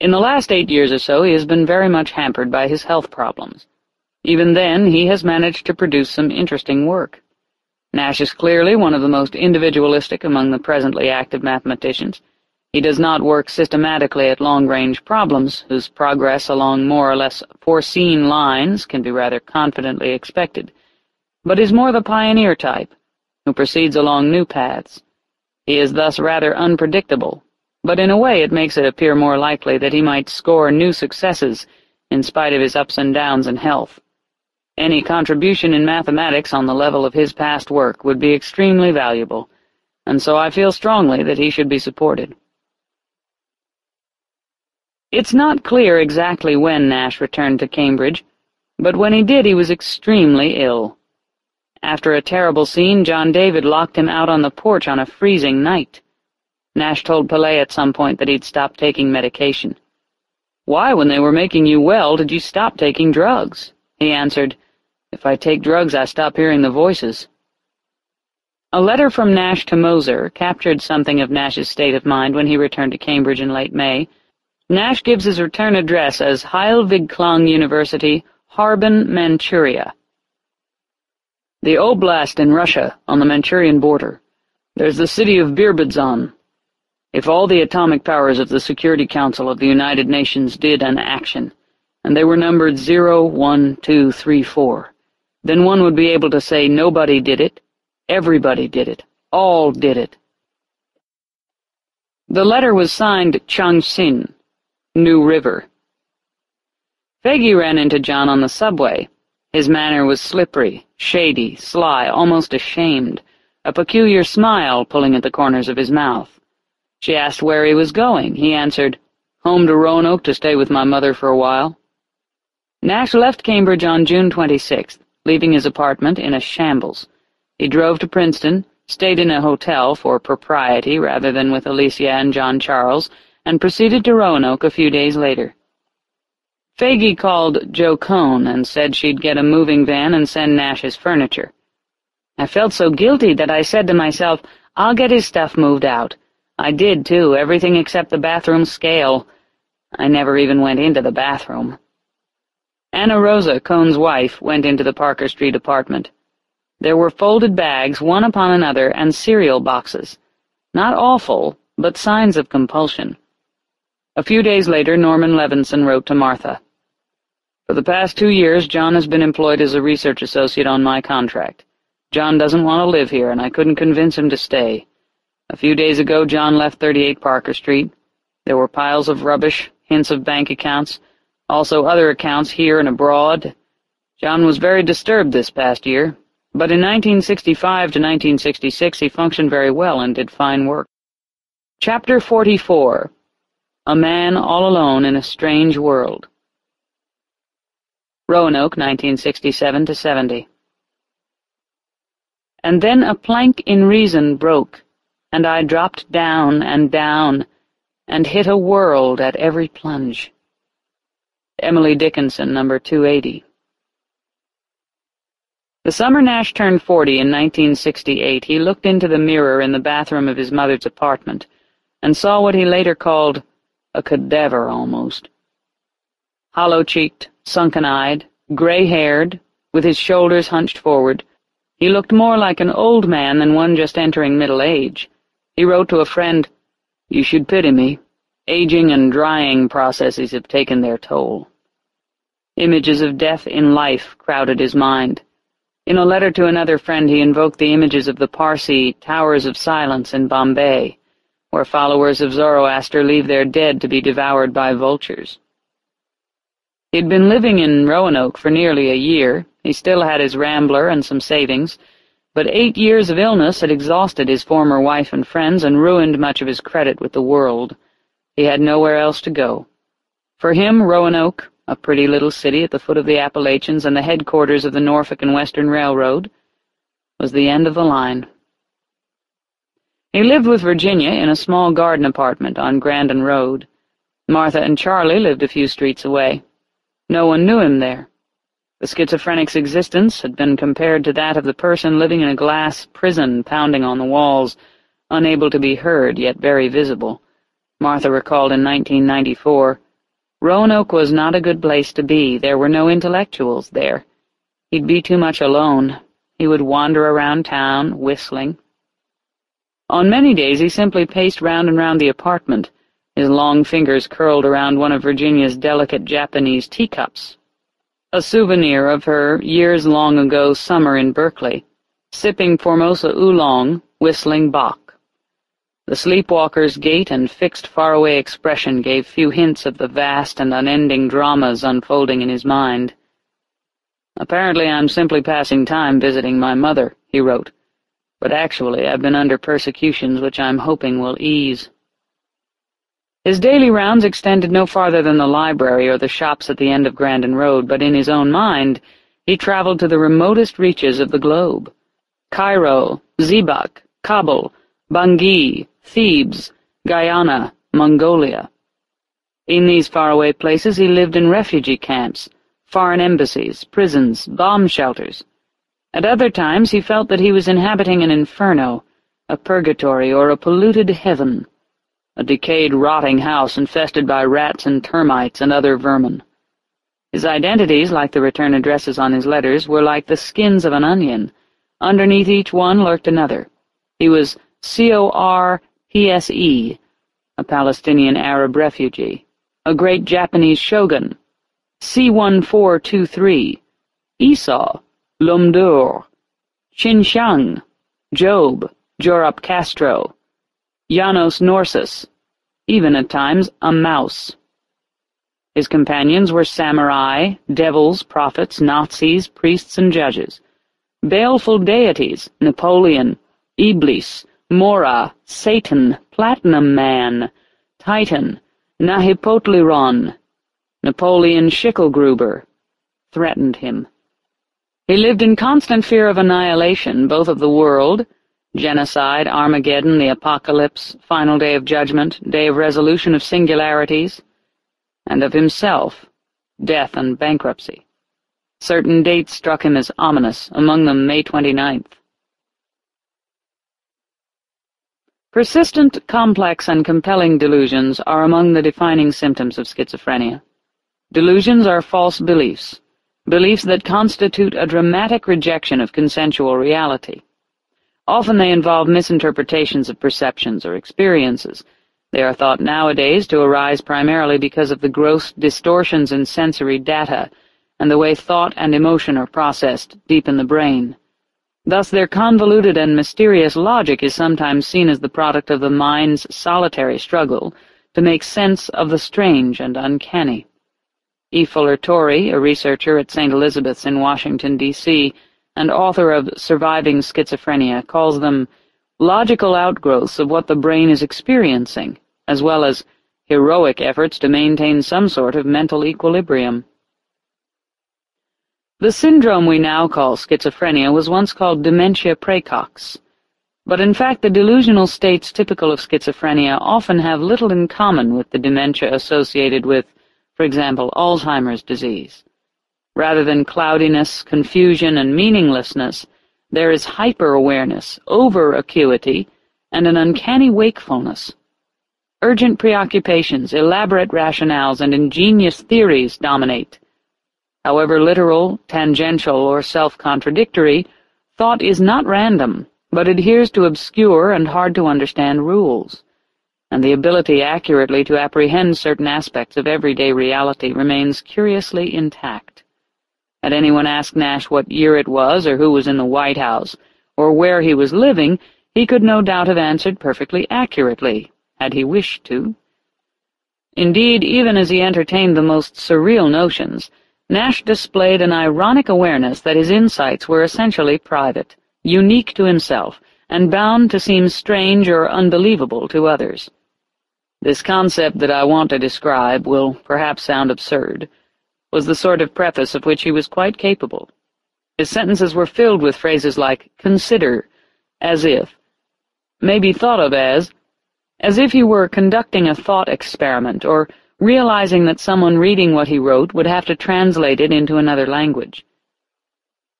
In the last eight years or so he has been very much hampered by his health problems. Even then, he has managed to produce some interesting work. Nash is clearly one of the most individualistic among the presently active mathematicians. He does not work systematically at long-range problems, whose progress along more or less foreseen lines can be rather confidently expected, but is more the pioneer type, who proceeds along new paths. He is thus rather unpredictable, but in a way it makes it appear more likely that he might score new successes in spite of his ups and downs in health. Any contribution in mathematics on the level of his past work would be extremely valuable, and so I feel strongly that he should be supported. It's not clear exactly when Nash returned to Cambridge, but when he did he was extremely ill. After a terrible scene, John David locked him out on the porch on a freezing night. Nash told Pillay at some point that he'd stopped taking medication. Why, when they were making you well, did you stop taking drugs? He answered, If I take drugs, I stop hearing the voices. A letter from Nash to Moser captured something of Nash's state of mind when he returned to Cambridge in late May, Nash gives his return address as Heilungkiang University, Harbin, Manchuria. The Oblast in Russia, on the Manchurian border. There's the city of Birobidzhan. If all the atomic powers of the Security Council of the United Nations did an action, and they were numbered zero, one, two, three, four, then one would be able to say nobody did it, everybody did it, all did it. The letter was signed Chang Sin, New River. Faggy ran into John on the subway. His manner was slippery, shady, sly, almost ashamed, a peculiar smile pulling at the corners of his mouth. She asked where he was going. He answered, Home to Roanoke to stay with my mother for a while. Nash left Cambridge on June 26th, leaving his apartment in a shambles. He drove to Princeton, stayed in a hotel for propriety rather than with Alicia and John Charles, and proceeded to Roanoke a few days later. Faggy called Joe Kohn and said she'd get a moving van and send Nash his furniture. I felt so guilty that I said to myself, I'll get his stuff moved out. I did, too, everything except the bathroom scale. I never even went into the bathroom. Anna Rosa, Kohn's wife, went into the Parker Street apartment. There were folded bags, one upon another, and cereal boxes. Not awful, but signs of compulsion. A few days later, Norman Levinson wrote to Martha. For the past two years, John has been employed as a research associate on my contract. John doesn't want to live here, and I couldn't convince him to stay. A few days ago, John left 38 Parker Street. There were piles of rubbish, hints of bank accounts, also other accounts here and abroad. John was very disturbed this past year, but in 1965 to 1966 he functioned very well and did fine work. Chapter 44 a man all alone in a strange world. Roanoke, 1967 to 70 And then a plank in reason broke, and I dropped down and down, and hit a world at every plunge. Emily Dickinson, number 280 The summer Nash turned forty in 1968, he looked into the mirror in the bathroom of his mother's apartment, and saw what he later called a cadaver almost. Hollow-cheeked, sunken-eyed, gray-haired, with his shoulders hunched forward, he looked more like an old man than one just entering middle age. He wrote to a friend, You should pity me. Aging and drying processes have taken their toll. Images of death in life crowded his mind. In a letter to another friend he invoked the images of the Parsi Towers of Silence in Bombay, where followers of Zoroaster leave their dead to be devoured by vultures. He'd been living in Roanoke for nearly a year, he still had his Rambler and some savings, but eight years of illness had exhausted his former wife and friends and ruined much of his credit with the world. He had nowhere else to go. For him, Roanoke, a pretty little city at the foot of the Appalachians and the headquarters of the Norfolk and Western Railroad, was the end of the line. He lived with Virginia in a small garden apartment on Grandin Road. Martha and Charlie lived a few streets away. No one knew him there. The schizophrenic's existence had been compared to that of the person living in a glass prison pounding on the walls, unable to be heard, yet very visible. Martha recalled in 1994, Roanoke was not a good place to be. There were no intellectuals there. He'd be too much alone. He would wander around town, whistling. On many days he simply paced round and round the apartment, his long fingers curled around one of Virginia's delicate Japanese teacups, a souvenir of her years-long-ago summer in Berkeley, sipping Formosa oolong, whistling Bach. The sleepwalker's gait and fixed faraway expression gave few hints of the vast and unending dramas unfolding in his mind. Apparently I'm simply passing time visiting my mother, he wrote, but actually I've been under persecutions which I'm hoping will ease. His daily rounds extended no farther than the library or the shops at the end of Grandin Road, but in his own mind he traveled to the remotest reaches of the globe. Cairo, Zebak, Kabul, Bangui, Thebes, Guyana, Mongolia. In these faraway places he lived in refugee camps, foreign embassies, prisons, bomb shelters. At other times he felt that he was inhabiting an inferno, a purgatory, or a polluted heaven a decayed, rotting house infested by rats and termites and other vermin. His identities, like the return addresses on his letters, were like the skins of an onion. Underneath each one lurked another. He was C-O-R-P-S-E, a Palestinian Arab refugee, a great Japanese shogun, C-1423, Esau, Lumdur, Xinjiang, Job, Jorup Castro, Janos Norsus, even at times a mouse. His companions were samurai, devils, prophets, Nazis, priests, and judges. Baleful deities, Napoleon, Iblis, Mora, Satan, Platinum Man, Titan, Nahipotliron, Napoleon Schickelgruber, threatened him. He lived in constant fear of annihilation, both of the world Genocide, Armageddon, the apocalypse, final day of judgment, day of resolution of singularities, and of himself, death and bankruptcy. Certain dates struck him as ominous, among them May 29th. Persistent, complex, and compelling delusions are among the defining symptoms of schizophrenia. Delusions are false beliefs, beliefs that constitute a dramatic rejection of consensual reality. Often they involve misinterpretations of perceptions or experiences. They are thought nowadays to arise primarily because of the gross distortions in sensory data and the way thought and emotion are processed deep in the brain. Thus their convoluted and mysterious logic is sometimes seen as the product of the mind's solitary struggle to make sense of the strange and uncanny. E. Fuller Torrey, a researcher at St. Elizabeth's in Washington, D.C., and author of Surviving Schizophrenia, calls them logical outgrowths of what the brain is experiencing, as well as heroic efforts to maintain some sort of mental equilibrium. The syndrome we now call schizophrenia was once called dementia praecox, but in fact the delusional states typical of schizophrenia often have little in common with the dementia associated with, for example, Alzheimer's disease. Rather than cloudiness, confusion, and meaninglessness, there is hyper-awareness, over-acuity, and an uncanny wakefulness. Urgent preoccupations, elaborate rationales, and ingenious theories dominate. However literal, tangential, or self-contradictory, thought is not random, but adheres to obscure and hard-to-understand rules, and the ability accurately to apprehend certain aspects of everyday reality remains curiously intact. Had anyone asked Nash what year it was, or who was in the White House, or where he was living, he could no doubt have answered perfectly accurately, had he wished to. Indeed, even as he entertained the most surreal notions, Nash displayed an ironic awareness that his insights were essentially private, unique to himself, and bound to seem strange or unbelievable to others. This concept that I want to describe will perhaps sound absurd, was the sort of preface of which he was quite capable. His sentences were filled with phrases like consider, as if, maybe thought of as, as if he were conducting a thought experiment or realizing that someone reading what he wrote would have to translate it into another language.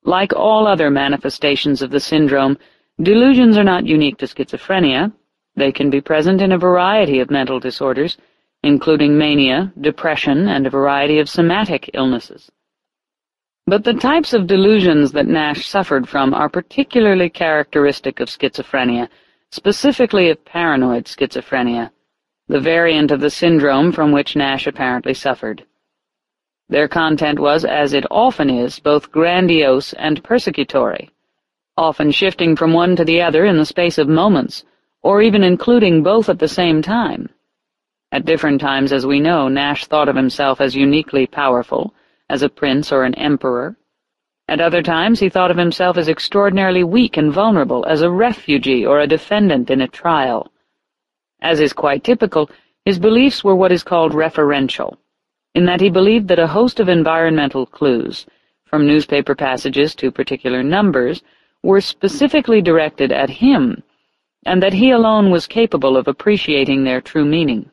Like all other manifestations of the syndrome, delusions are not unique to schizophrenia. They can be present in a variety of mental disorders, including mania, depression, and a variety of somatic illnesses. But the types of delusions that Nash suffered from are particularly characteristic of schizophrenia, specifically of paranoid schizophrenia, the variant of the syndrome from which Nash apparently suffered. Their content was, as it often is, both grandiose and persecutory, often shifting from one to the other in the space of moments, or even including both at the same time. At different times, as we know, Nash thought of himself as uniquely powerful, as a prince or an emperor. At other times he thought of himself as extraordinarily weak and vulnerable, as a refugee or a defendant in a trial. As is quite typical, his beliefs were what is called referential, in that he believed that a host of environmental clues, from newspaper passages to particular numbers, were specifically directed at him, and that he alone was capable of appreciating their true meaning.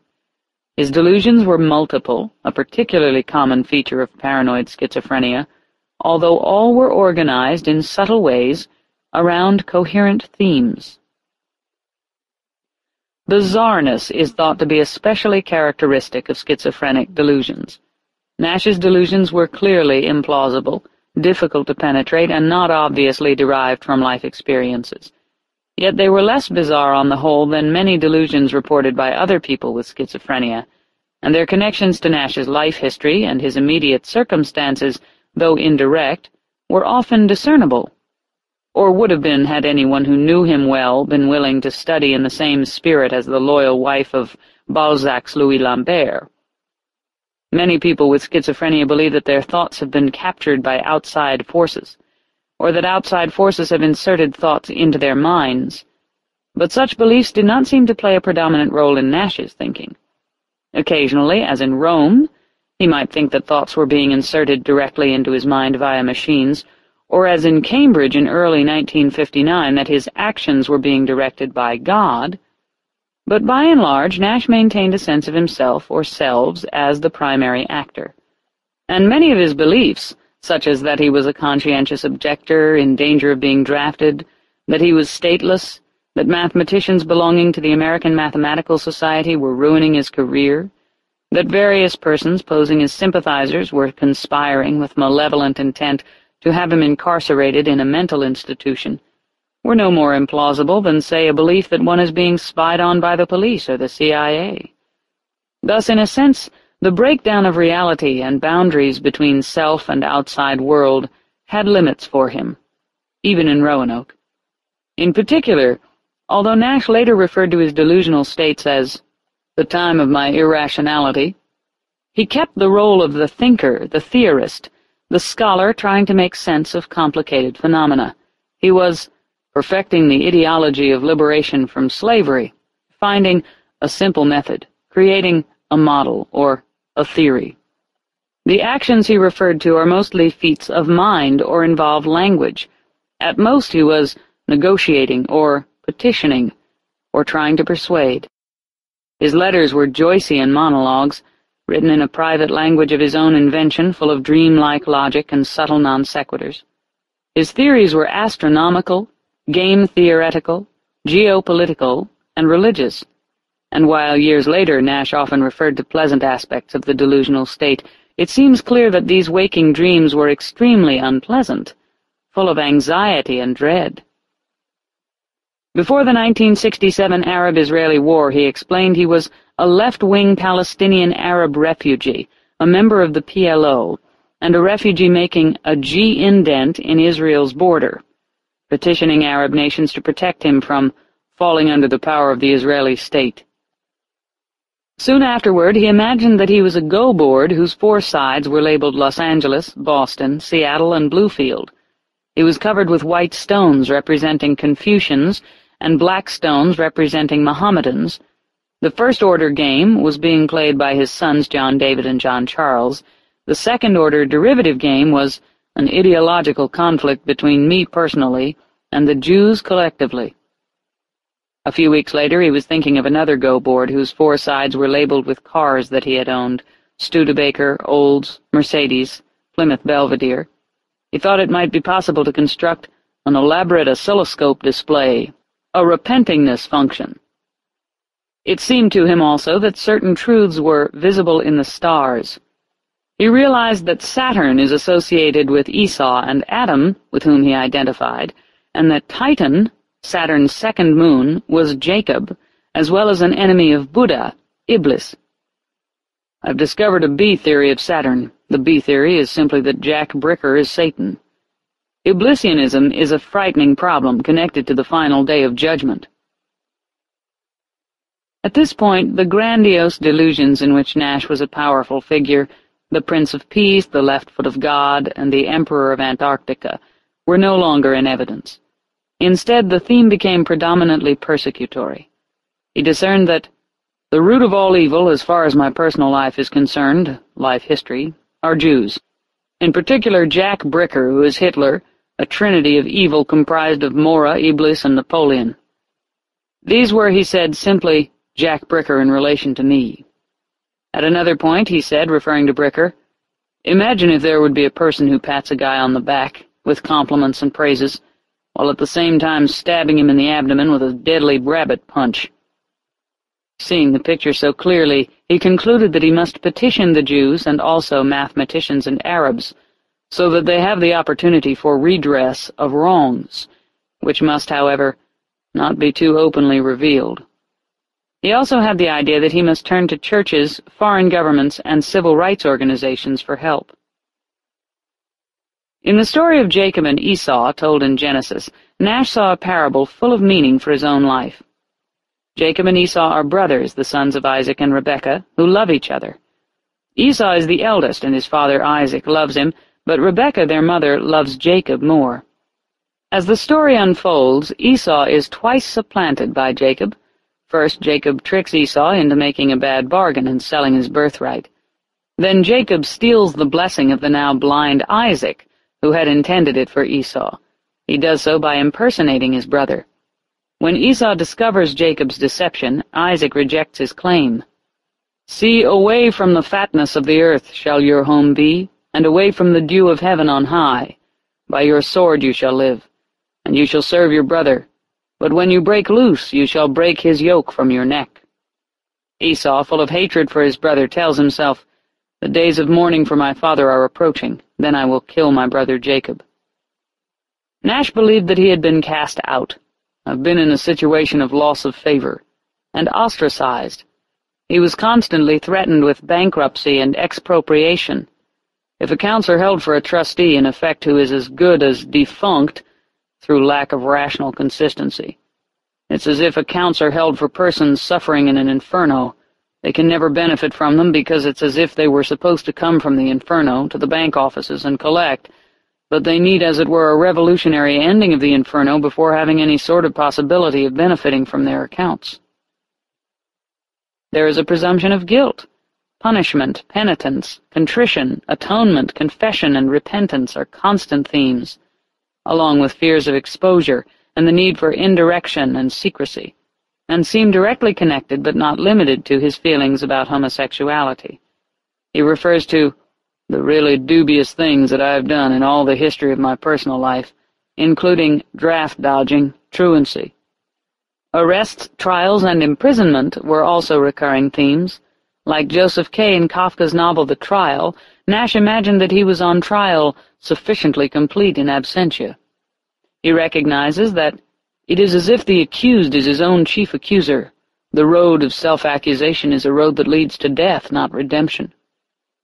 His delusions were multiple, a particularly common feature of paranoid schizophrenia, although all were organized in subtle ways around coherent themes. Bizarreness is thought to be especially characteristic of schizophrenic delusions. Nash's delusions were clearly implausible, difficult to penetrate, and not obviously derived from life experiences. Yet they were less bizarre on the whole than many delusions reported by other people with schizophrenia, and their connections to Nash's life history and his immediate circumstances, though indirect, were often discernible or would have been had anyone who knew him well been willing to study in the same spirit as the loyal wife of Balzac's Louis Lambert. Many people with schizophrenia believe that their thoughts have been captured by outside forces, or that outside forces have inserted thoughts into their minds, but such beliefs did not seem to play a predominant role in Nash's thinking. Occasionally, as in Rome, he might think that thoughts were being inserted directly into his mind via machines, or as in Cambridge in early 1959 that his actions were being directed by God, but by and large Nash maintained a sense of himself or selves as the primary actor. And many of his beliefs, such as that he was a conscientious objector in danger of being drafted, that he was stateless, that mathematicians belonging to the American Mathematical Society were ruining his career, that various persons posing as sympathizers were conspiring with malevolent intent to have him incarcerated in a mental institution were no more implausible than, say, a belief that one is being spied on by the police or the CIA. Thus, in a sense, the breakdown of reality and boundaries between self and outside world had limits for him, even in Roanoke. In particular, although Nash later referred to his delusional states as the time of my irrationality, he kept the role of the thinker, the theorist, the scholar trying to make sense of complicated phenomena. He was perfecting the ideology of liberation from slavery, finding a simple method, creating a model or a theory. The actions he referred to are mostly feats of mind or involve language. At most he was negotiating or petitioning or trying to persuade. His letters were Joycean monologues, written in a private language of his own invention full of dreamlike logic and subtle non sequiturs. His theories were astronomical, game-theoretical, geopolitical, and religious, and while years later Nash often referred to pleasant aspects of the delusional state, it seems clear that these waking dreams were extremely unpleasant, full of anxiety and dread. Before the 1967 Arab-Israeli War, he explained he was a left-wing Palestinian Arab refugee, a member of the PLO, and a refugee making a G indent in Israel's border, petitioning Arab nations to protect him from falling under the power of the Israeli state. Soon afterward, he imagined that he was a go board whose four sides were labeled Los Angeles, Boston, Seattle, and Bluefield. He was covered with white stones representing Confucians and black stones representing Mohammedans, the First Order game was being played by his sons John David and John Charles. The Second Order derivative game was an ideological conflict between me personally and the Jews collectively. A few weeks later he was thinking of another go board whose four sides were labeled with cars that he had owned, Studebaker, Olds, Mercedes, Plymouth Belvedere. He thought it might be possible to construct an elaborate oscilloscope display, a repentingness function, It seemed to him also that certain truths were visible in the stars. He realized that Saturn is associated with Esau and Adam, with whom he identified, and that Titan, Saturn's second moon, was Jacob, as well as an enemy of Buddha, Iblis. I've discovered a B theory of Saturn. The B theory is simply that Jack Bricker is Satan. Iblisianism is a frightening problem connected to the final day of judgment. At this point, the grandiose delusions in which Nash was a powerful figure, the Prince of Peace, the Left Foot of God, and the Emperor of Antarctica, were no longer in evidence. Instead, the theme became predominantly persecutory. He discerned that the root of all evil, as far as my personal life is concerned, life history, are Jews. In particular, Jack Bricker, who is Hitler, a trinity of evil comprised of Mora, Iblis, and Napoleon. These were, he said, simply Jack Bricker in relation to me. At another point, he said, referring to Bricker, Imagine if there would be a person who pats a guy on the back, with compliments and praises, while at the same time stabbing him in the abdomen with a deadly rabbit punch. Seeing the picture so clearly, he concluded that he must petition the Jews and also mathematicians and Arabs, so that they have the opportunity for redress of wrongs, which must, however, not be too openly revealed. He also had the idea that he must turn to churches, foreign governments, and civil rights organizations for help. In the story of Jacob and Esau, told in Genesis, Nash saw a parable full of meaning for his own life. Jacob and Esau are brothers, the sons of Isaac and Rebekah, who love each other. Esau is the eldest, and his father Isaac loves him, but Rebekah, their mother, loves Jacob more. As the story unfolds, Esau is twice supplanted by Jacob. First, Jacob tricks Esau into making a bad bargain and selling his birthright. Then Jacob steals the blessing of the now blind Isaac, who had intended it for Esau. He does so by impersonating his brother. When Esau discovers Jacob's deception, Isaac rejects his claim. See, away from the fatness of the earth shall your home be, and away from the dew of heaven on high. By your sword you shall live, and you shall serve your brother. But when you break loose, you shall break his yoke from your neck. Esau, full of hatred for his brother, tells himself, The days of mourning for my father are approaching, then I will kill my brother Jacob. Nash believed that he had been cast out, I've been in a situation of loss of favor, and ostracized. He was constantly threatened with bankruptcy and expropriation. If accounts are held for a trustee, in effect who is as good as defunct through lack of rational consistency. It's as if accounts are held for persons suffering in an inferno. They can never benefit from them because it's as if they were supposed to come from the inferno to the bank offices and collect, but they need, as it were, a revolutionary ending of the inferno before having any sort of possibility of benefiting from their accounts. There is a presumption of guilt. Punishment, penitence, contrition, atonement, confession, and repentance are constant themes, along with fears of exposure and the need for indirection and secrecy, and seem directly connected but not limited to his feelings about homosexuality. He refers to the really dubious things that I have done in all the history of my personal life, including draft dodging, truancy. Arrests, trials, and imprisonment were also recurring themes. Like Joseph K. in Kafka's novel The Trial, Nash imagined that he was on trial sufficiently complete in absentia. He recognizes that it is as if the accused is his own chief accuser. The road of self-accusation is a road that leads to death, not redemption.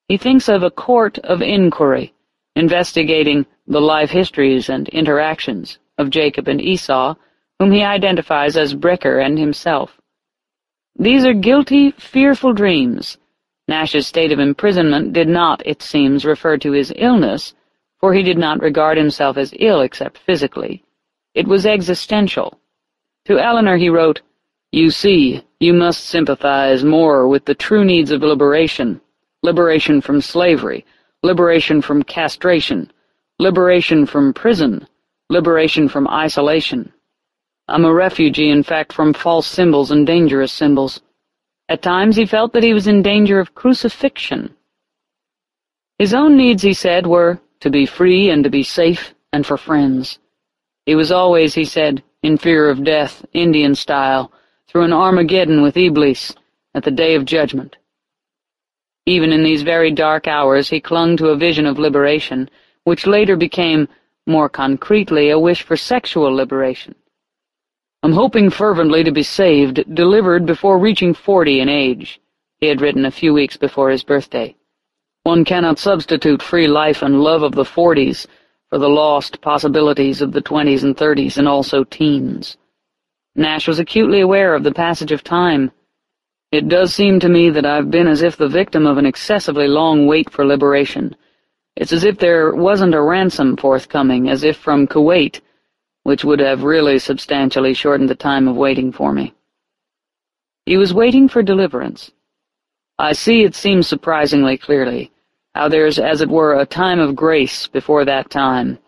He thinks of a court of inquiry, investigating the life histories and interactions of Jacob and Esau, whom he identifies as Bricker and himself. These are guilty, fearful dreams. Nash's state of imprisonment did not, it seems, refer to his illness, for he did not regard himself as ill except physically. It was existential. To Eleanor he wrote, You see, you must sympathize more with the true needs of liberation liberation from slavery, liberation from castration, liberation from prison, liberation from isolation. I'm a refugee, in fact, from false symbols and dangerous symbols. At times he felt that he was in danger of crucifixion. His own needs, he said, were to be free and to be safe and for friends. He was always, he said, in fear of death, Indian style, through an Armageddon with Iblis at the Day of Judgment. Even in these very dark hours he clung to a vision of liberation, which later became, more concretely, a wish for sexual liberation. I'm hoping fervently to be saved, delivered before reaching forty in age, he had written a few weeks before his birthday. One cannot substitute free life and love of the forties for the lost possibilities of the twenties and thirties and also teens. Nash was acutely aware of the passage of time. It does seem to me that I've been as if the victim of an excessively long wait for liberation. It's as if there wasn't a ransom forthcoming, as if from Kuwait, which would have really substantially shortened the time of waiting for me. He was waiting for deliverance. I see it seems surprisingly clearly, how there's, as it were, a time of grace before that time,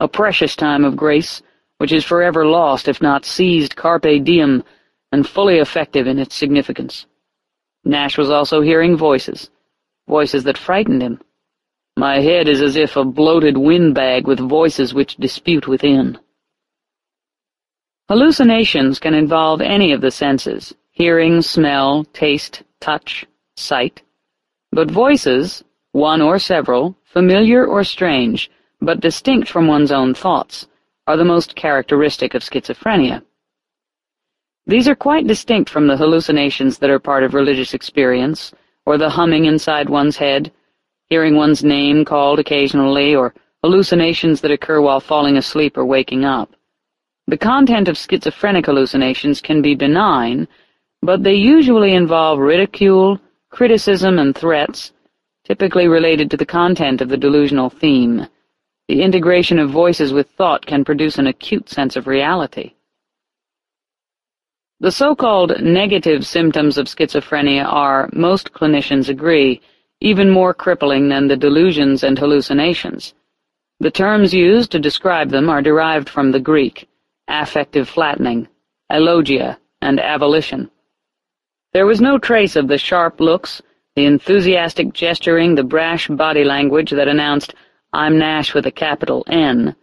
a precious time of grace, which is forever lost if not seized carpe diem and fully effective in its significance. Nash was also hearing voices, voices that frightened him. My head is as if a bloated windbag with voices which dispute within. Hallucinations can involve any of the senses, hearing, smell, taste, touch, sight. But voices, one or several, familiar or strange, but distinct from one's own thoughts, are the most characteristic of schizophrenia. These are quite distinct from the hallucinations that are part of religious experience, or the humming inside one's head, hearing one's name called occasionally, or hallucinations that occur while falling asleep or waking up. The content of schizophrenic hallucinations can be benign, but they usually involve ridicule, criticism, and threats, typically related to the content of the delusional theme. The integration of voices with thought can produce an acute sense of reality. The so-called negative symptoms of schizophrenia are, most clinicians agree, even more crippling than the delusions and hallucinations. The terms used to describe them are derived from the Greek, affective flattening, alogia, and avolition. There was no trace of the sharp looks, the enthusiastic gesturing, the brash body language that announced, I'm Nash with a capital N.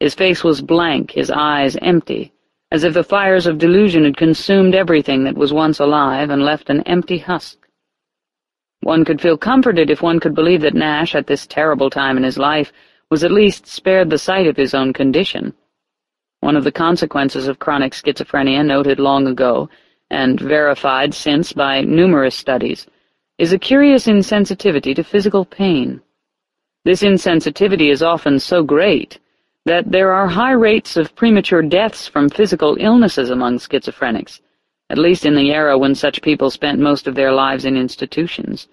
His face was blank, his eyes empty, as if the fires of delusion had consumed everything that was once alive and left an empty husk. One could feel comforted if one could believe that Nash, at this terrible time in his life, was at least spared the sight of his own condition. One of the consequences of chronic schizophrenia, noted long ago, and verified since by numerous studies, is a curious insensitivity to physical pain. This insensitivity is often so great that there are high rates of premature deaths from physical illnesses among schizophrenics, at least in the era when such people spent most of their lives in institutions.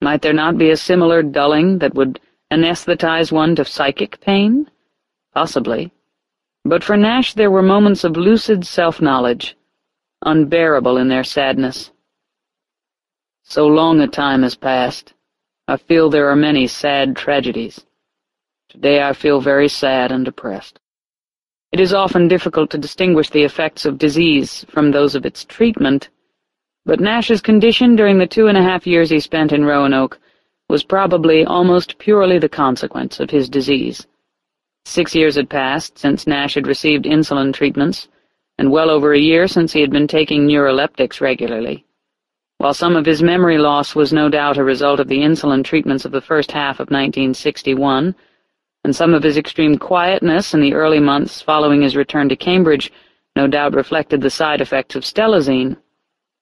Might there not be a similar dulling that would anesthetize one to psychic pain? Possibly. But for Nash there were moments of lucid self-knowledge, unbearable in their sadness. So long a time has passed. I feel there are many sad tragedies. Today I feel very sad and depressed. It is often difficult to distinguish the effects of disease from those of its treatment, but Nash's condition during the two and a half years he spent in Roanoke was probably almost purely the consequence of his disease. Six years had passed since Nash had received insulin treatments, and well over a year since he had been taking neuroleptics regularly. While some of his memory loss was no doubt a result of the insulin treatments of the first half of 1961, and some of his extreme quietness in the early months following his return to Cambridge no doubt reflected the side effects of stelazine.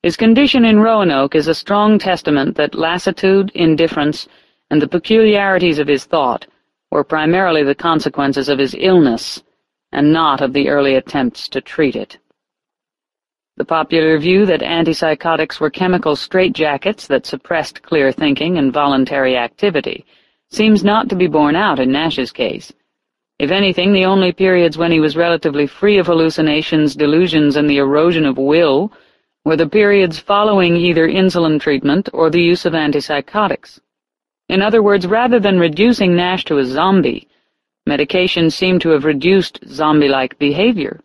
His condition in Roanoke is a strong testament that lassitude, indifference, and the peculiarities of his thought were primarily the consequences of his illness, and not of the early attempts to treat it. The popular view that antipsychotics were chemical straitjackets that suppressed clear thinking and voluntary activity seems not to be borne out in Nash's case. If anything, the only periods when he was relatively free of hallucinations, delusions, and the erosion of will were the periods following either insulin treatment or the use of antipsychotics. In other words, rather than reducing Nash to a zombie, medication seemed to have reduced zombie-like behavior.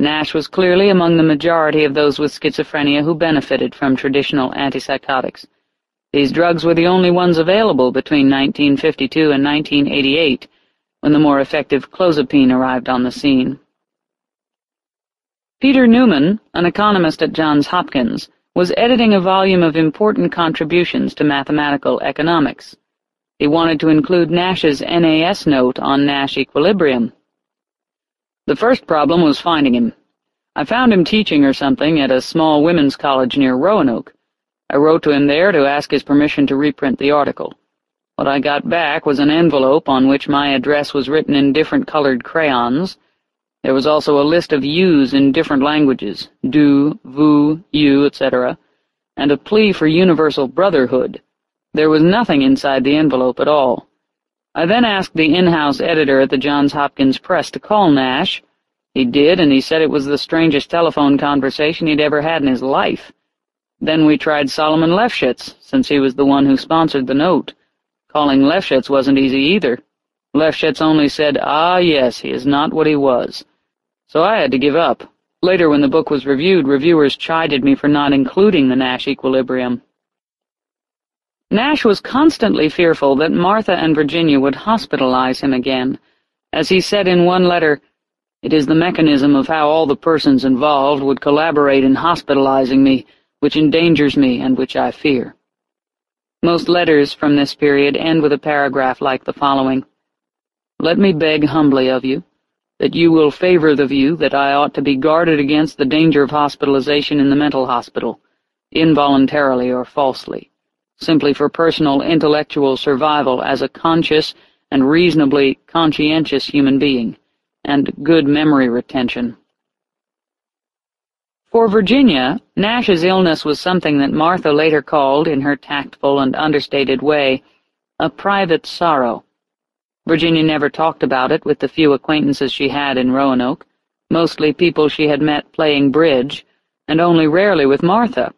Nash was clearly among the majority of those with schizophrenia who benefited from traditional antipsychotics. These drugs were the only ones available between 1952 and 1988, when the more effective clozapine arrived on the scene. Peter Newman, an economist at Johns Hopkins, was editing a volume of important contributions to mathematical economics. He wanted to include Nash's NAS note on Nash equilibrium. The first problem was finding him. I found him teaching or something at a small women's college near Roanoke. I wrote to him there to ask his permission to reprint the article. What I got back was an envelope on which my address was written in different colored crayons. There was also a list of yous in different languages, du, vu, you, etc., and a plea for universal brotherhood. There was nothing inside the envelope at all. I then asked the in-house editor at the Johns Hopkins Press to call Nash. He did, and he said it was the strangest telephone conversation he'd ever had in his life. Then we tried Solomon Lefschetz, since he was the one who sponsored the note. Calling Lefschetz wasn't easy either. Lefschetz only said, ah, yes, he is not what he was. So I had to give up. Later, when the book was reviewed, reviewers chided me for not including the Nash equilibrium. Nash was constantly fearful that Martha and Virginia would hospitalize him again. As he said in one letter, it is the mechanism of how all the persons involved would collaborate in hospitalizing me, which endangers me and which I fear. Most letters from this period end with a paragraph like the following. Let me beg humbly of you that you will favor the view that I ought to be guarded against the danger of hospitalization in the mental hospital, involuntarily or falsely simply for personal intellectual survival as a conscious and reasonably conscientious human being, and good memory retention. For Virginia, Nash's illness was something that Martha later called, in her tactful and understated way, a private sorrow. Virginia never talked about it with the few acquaintances she had in Roanoke, mostly people she had met playing bridge, and only rarely with Martha,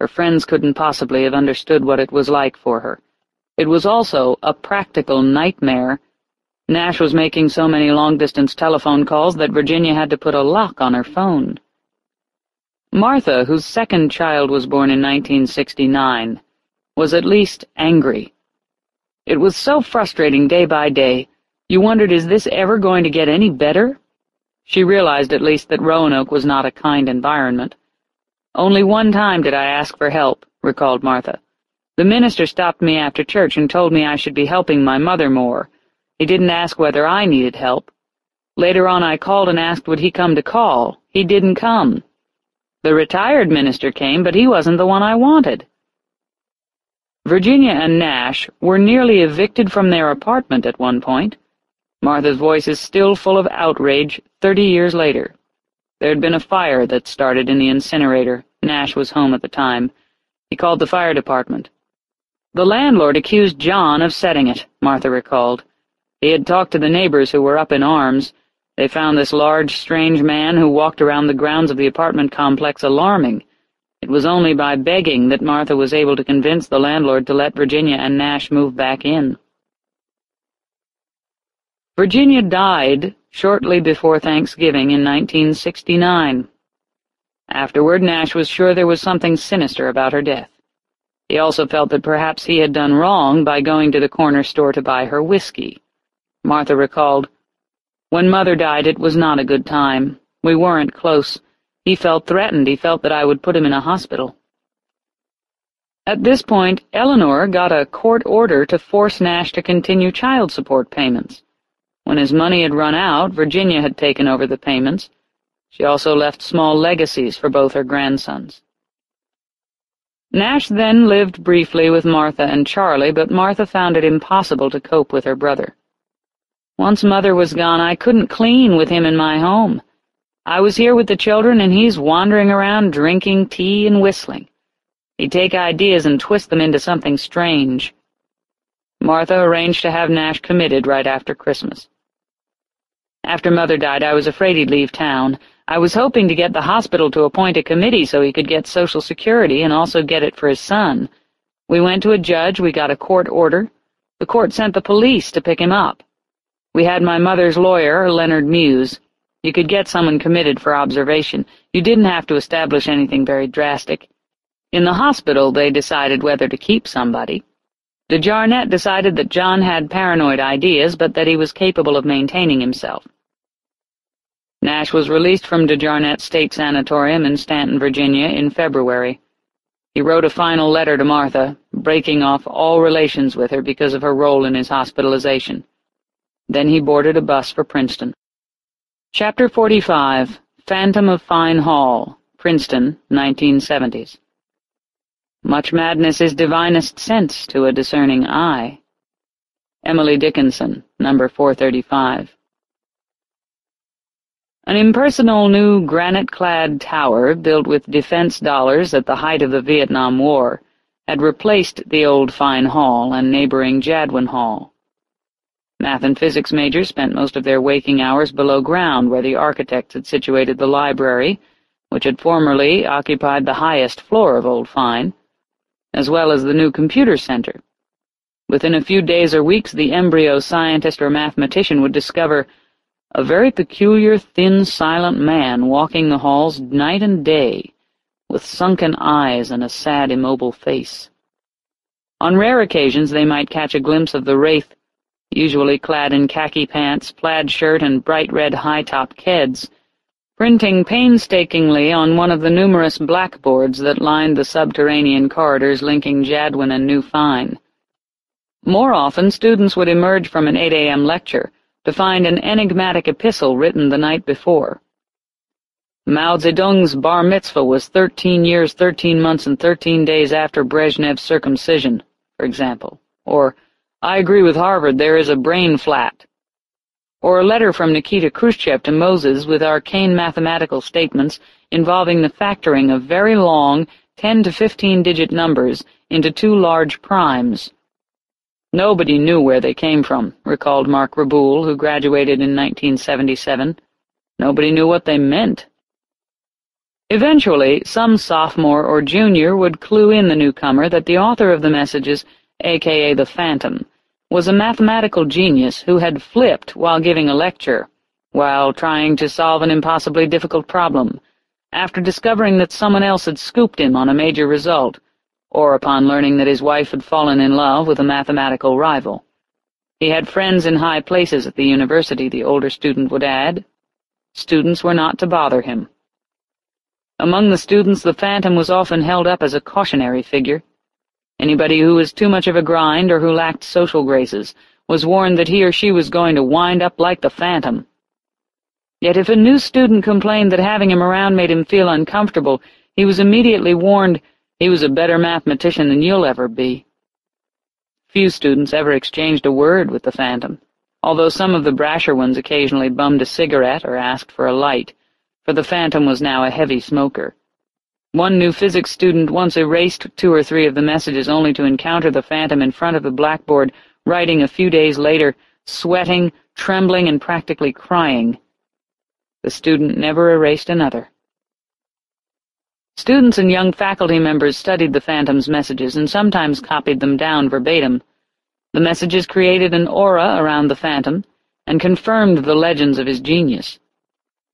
her friends couldn't possibly have understood what it was like for her. It was also a practical nightmare. Nash was making so many long-distance telephone calls that Virginia had to put a lock on her phone. Martha, whose second child was born in 1969, was at least angry. It was so frustrating day by day. You wondered, is this ever going to get any better? She realized at least that Roanoke was not a kind environment. Only one time did I ask for help, recalled Martha. The minister stopped me after church and told me I should be helping my mother more. He didn't ask whether I needed help. Later on I called and asked would he come to call. He didn't come. The retired minister came, but he wasn't the one I wanted. Virginia and Nash were nearly evicted from their apartment at one point. Martha's voice is still full of outrage thirty years later. There had been a fire that started in the incinerator. Nash was home at the time. He called the fire department. The landlord accused John of setting it, Martha recalled. He had talked to the neighbors who were up in arms. They found this large, strange man who walked around the grounds of the apartment complex alarming. It was only by begging that Martha was able to convince the landlord to let Virginia and Nash move back in. Virginia died shortly before Thanksgiving in 1969. Afterward, Nash was sure there was something sinister about her death. He also felt that perhaps he had done wrong by going to the corner store to buy her whiskey. Martha recalled, When Mother died, it was not a good time. We weren't close. He felt threatened. He felt that I would put him in a hospital. At this point, Eleanor got a court order to force Nash to continue child support payments. When his money had run out, Virginia had taken over the payments. She also left small legacies for both her grandsons. Nash then lived briefly with Martha and Charlie, but Martha found it impossible to cope with her brother. Once Mother was gone, I couldn't clean with him in my home. I was here with the children, and he's wandering around drinking tea and whistling. He'd take ideas and twist them into something strange. Martha arranged to have Nash committed right after Christmas. After Mother died, I was afraid he'd leave town. I was hoping to get the hospital to appoint a committee so he could get Social Security and also get it for his son. We went to a judge, we got a court order. The court sent the police to pick him up. We had my mother's lawyer, Leonard Muse. You could get someone committed for observation. You didn't have to establish anything very drastic. In the hospital, they decided whether to keep somebody. De DeJarnette decided that John had paranoid ideas, but that he was capable of maintaining himself. Nash was released from DeJarnette State Sanatorium in Staunton, Virginia in February. He wrote a final letter to Martha, breaking off all relations with her because of her role in his hospitalization. Then he boarded a bus for Princeton. Chapter 45 Phantom of Fine Hall, Princeton, 1970s Much madness is divinest sense to a discerning eye. Emily Dickinson, number 435 An impersonal new granite-clad tower built with defense dollars at the height of the Vietnam War had replaced the old Fine Hall and neighboring Jadwin Hall. Math and physics majors spent most of their waking hours below ground where the architects had situated the library, which had formerly occupied the highest floor of Old Fine, as well as the new computer center. Within a few days or weeks the embryo scientist or mathematician would discover a very peculiar, thin, silent man walking the halls night and day, with sunken eyes and a sad, immobile face. On rare occasions they might catch a glimpse of the wraith usually clad in khaki pants, plaid shirt, and bright red high-top keds, printing painstakingly on one of the numerous blackboards that lined the subterranean corridors linking Jadwin and New Fine. More often, students would emerge from an 8 a.m. lecture to find an enigmatic epistle written the night before. Mao Zedong's bar mitzvah was 13 years, 13 months, and 13 days after Brezhnev's circumcision, for example, or I agree with Harvard, there is a brain flat. Or a letter from Nikita Khrushchev to Moses with arcane mathematical statements involving the factoring of very long 10 to 15-digit numbers into two large primes. Nobody knew where they came from, recalled Mark Raboul, who graduated in 1977. Nobody knew what they meant. Eventually, some sophomore or junior would clue in the newcomer that the author of the messages, aka the Phantom, was a mathematical genius who had flipped while giving a lecture, while trying to solve an impossibly difficult problem, after discovering that someone else had scooped him on a major result, or upon learning that his wife had fallen in love with a mathematical rival. He had friends in high places at the university, the older student would add. Students were not to bother him. Among the students the Phantom was often held up as a cautionary figure, Anybody who was too much of a grind or who lacked social graces was warned that he or she was going to wind up like the Phantom. Yet if a new student complained that having him around made him feel uncomfortable, he was immediately warned he was a better mathematician than you'll ever be. Few students ever exchanged a word with the Phantom, although some of the brasher ones occasionally bummed a cigarette or asked for a light, for the Phantom was now a heavy smoker. One new physics student once erased two or three of the messages only to encounter the phantom in front of the blackboard, writing a few days later, sweating, trembling, and practically crying. The student never erased another. Students and young faculty members studied the phantom's messages and sometimes copied them down verbatim. The messages created an aura around the phantom and confirmed the legends of his genius.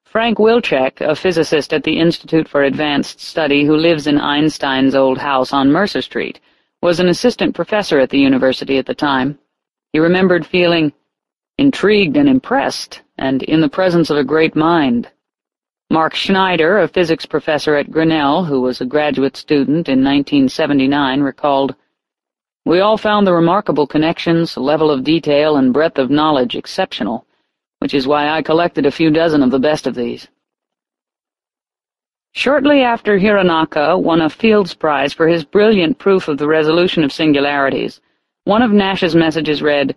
Frank Wilczek, a physicist at the Institute for Advanced Study who lives in Einstein's old house on Mercer Street, was an assistant professor at the university at the time. He remembered feeling intrigued and impressed, and in the presence of a great mind. Mark Schneider, a physics professor at Grinnell, who was a graduate student in 1979, recalled, We all found the remarkable connections, level of detail, and breadth of knowledge exceptional which is why I collected a few dozen of the best of these. Shortly after Hironaka won a Fields Prize for his brilliant proof of the resolution of singularities, one of Nash's messages read,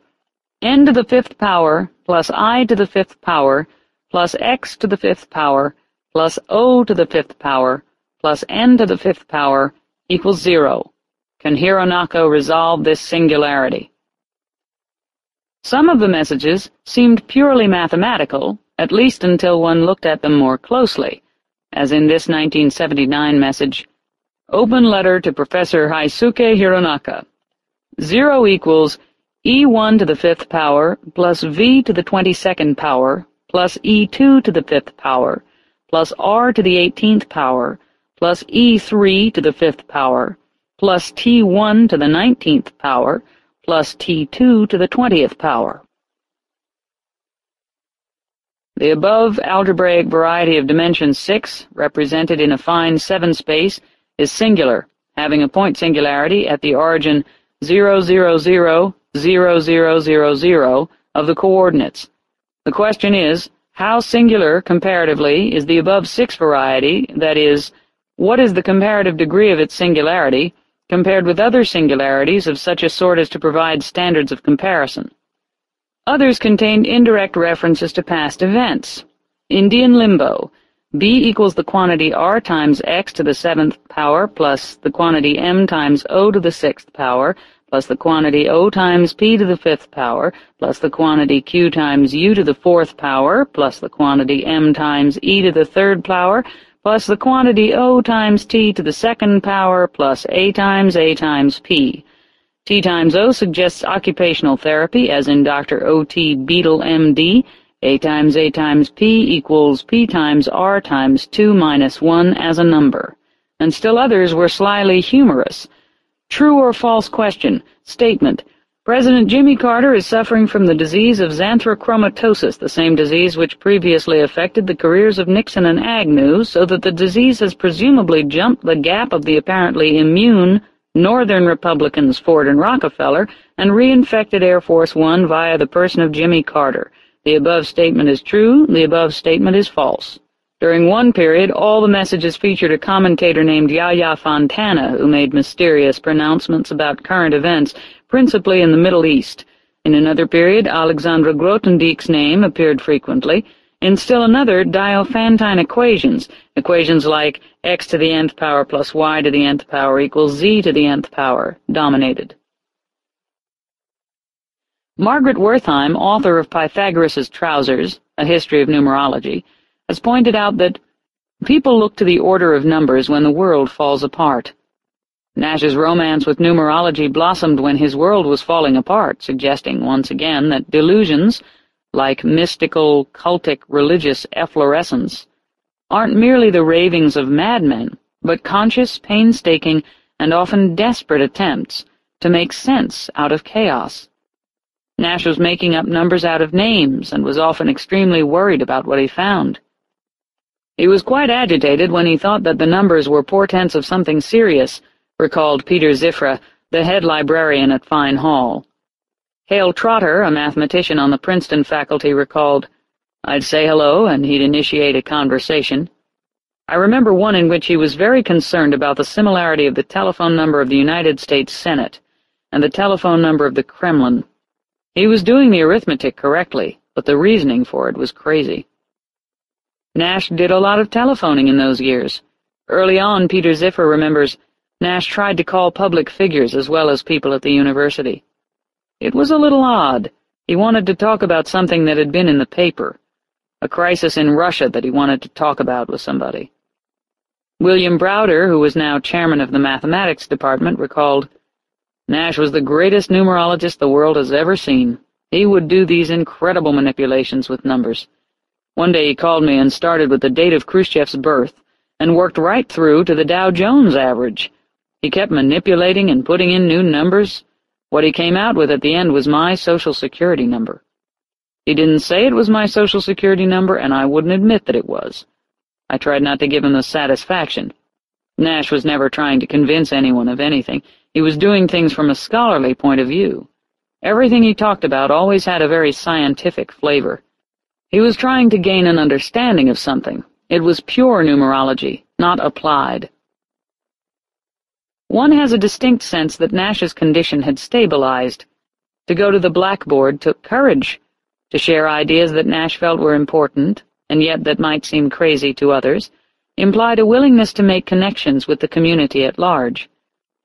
n to the fifth power plus i to the fifth power plus x to the fifth power plus o to the fifth power plus n to the fifth power equals zero. Can Hironaka resolve this singularity? Some of the messages seemed purely mathematical, at least until one looked at them more closely, as in this 1979 message, Open letter to Professor Heisuke Hironaka. Zero equals e1 to the fifth power plus v to the twenty-second power plus e2 to the fifth power plus r to the eighteenth power plus e3 to the fifth power plus t1 to the nineteenth power plus T2 to the twentieth power. The above algebraic variety of dimension 6, represented in affine 7 space, is singular, having a point singularity at the origin 0, 0, 0, 0, 0, 0, 0 of the coordinates. The question is, how singular, comparatively, is the above 6 variety, that is, what is the comparative degree of its singularity, compared with other singularities of such a sort as to provide standards of comparison? Others contained indirect references to past events. Indian limbo. B equals the quantity r times x to the seventh power plus the quantity m times o to the sixth power plus the quantity o times p to the fifth power plus the quantity q times u to the fourth power plus the quantity m times e to the third power plus the quantity o times t to the second power plus a times a times p. T times O suggests occupational therapy, as in Dr. O.T. Beadle, M.D., A times A times P equals P times R times 2 minus 1 as a number. And still others were slyly humorous. True or false question. Statement. President Jimmy Carter is suffering from the disease of xanthrochromatosis, the same disease which previously affected the careers of Nixon and Agnew, so that the disease has presumably jumped the gap of the apparently immune Northern Republicans Ford and Rockefeller, and reinfected Air Force One via the person of Jimmy Carter. The above statement is true, the above statement is false. During one period, all the messages featured a commentator named Yahya Fontana, who made mysterious pronouncements about current events, principally in the Middle East. In another period, Alexander Grothendieck's name appeared frequently, in still another, Diophantine equations, equations like x to the nth power plus y to the nth power equals z to the nth power, dominated. Margaret Wertheim, author of Pythagoras's Trousers, A History of Numerology, has pointed out that people look to the order of numbers when the world falls apart. Nash's romance with numerology blossomed when his world was falling apart, suggesting once again that delusions like mystical, cultic, religious efflorescence, aren't merely the ravings of madmen, but conscious, painstaking, and often desperate attempts to make sense out of chaos. Nash was making up numbers out of names and was often extremely worried about what he found. He was quite agitated when he thought that the numbers were portents of something serious, recalled Peter Ziffer, the head librarian at Fine Hall. Hale Trotter, a mathematician on the Princeton faculty, recalled, I'd say hello, and he'd initiate a conversation. I remember one in which he was very concerned about the similarity of the telephone number of the United States Senate and the telephone number of the Kremlin. He was doing the arithmetic correctly, but the reasoning for it was crazy. Nash did a lot of telephoning in those years. Early on, Peter Ziffer remembers, Nash tried to call public figures as well as people at the university. It was a little odd. He wanted to talk about something that had been in the paper, a crisis in Russia that he wanted to talk about with somebody. William Browder, who was now chairman of the mathematics department, recalled, Nash was the greatest numerologist the world has ever seen. He would do these incredible manipulations with numbers. One day he called me and started with the date of Khrushchev's birth, and worked right through to the Dow Jones average. He kept manipulating and putting in new numbers, what he came out with at the end was my social security number. He didn't say it was my social security number, and I wouldn't admit that it was. I tried not to give him the satisfaction. Nash was never trying to convince anyone of anything. He was doing things from a scholarly point of view. Everything he talked about always had a very scientific flavor. He was trying to gain an understanding of something. It was pure numerology, not applied. One has a distinct sense that Nash's condition had stabilized. To go to the blackboard took courage. To share ideas that Nash felt were important, and yet that might seem crazy to others, implied a willingness to make connections with the community at large.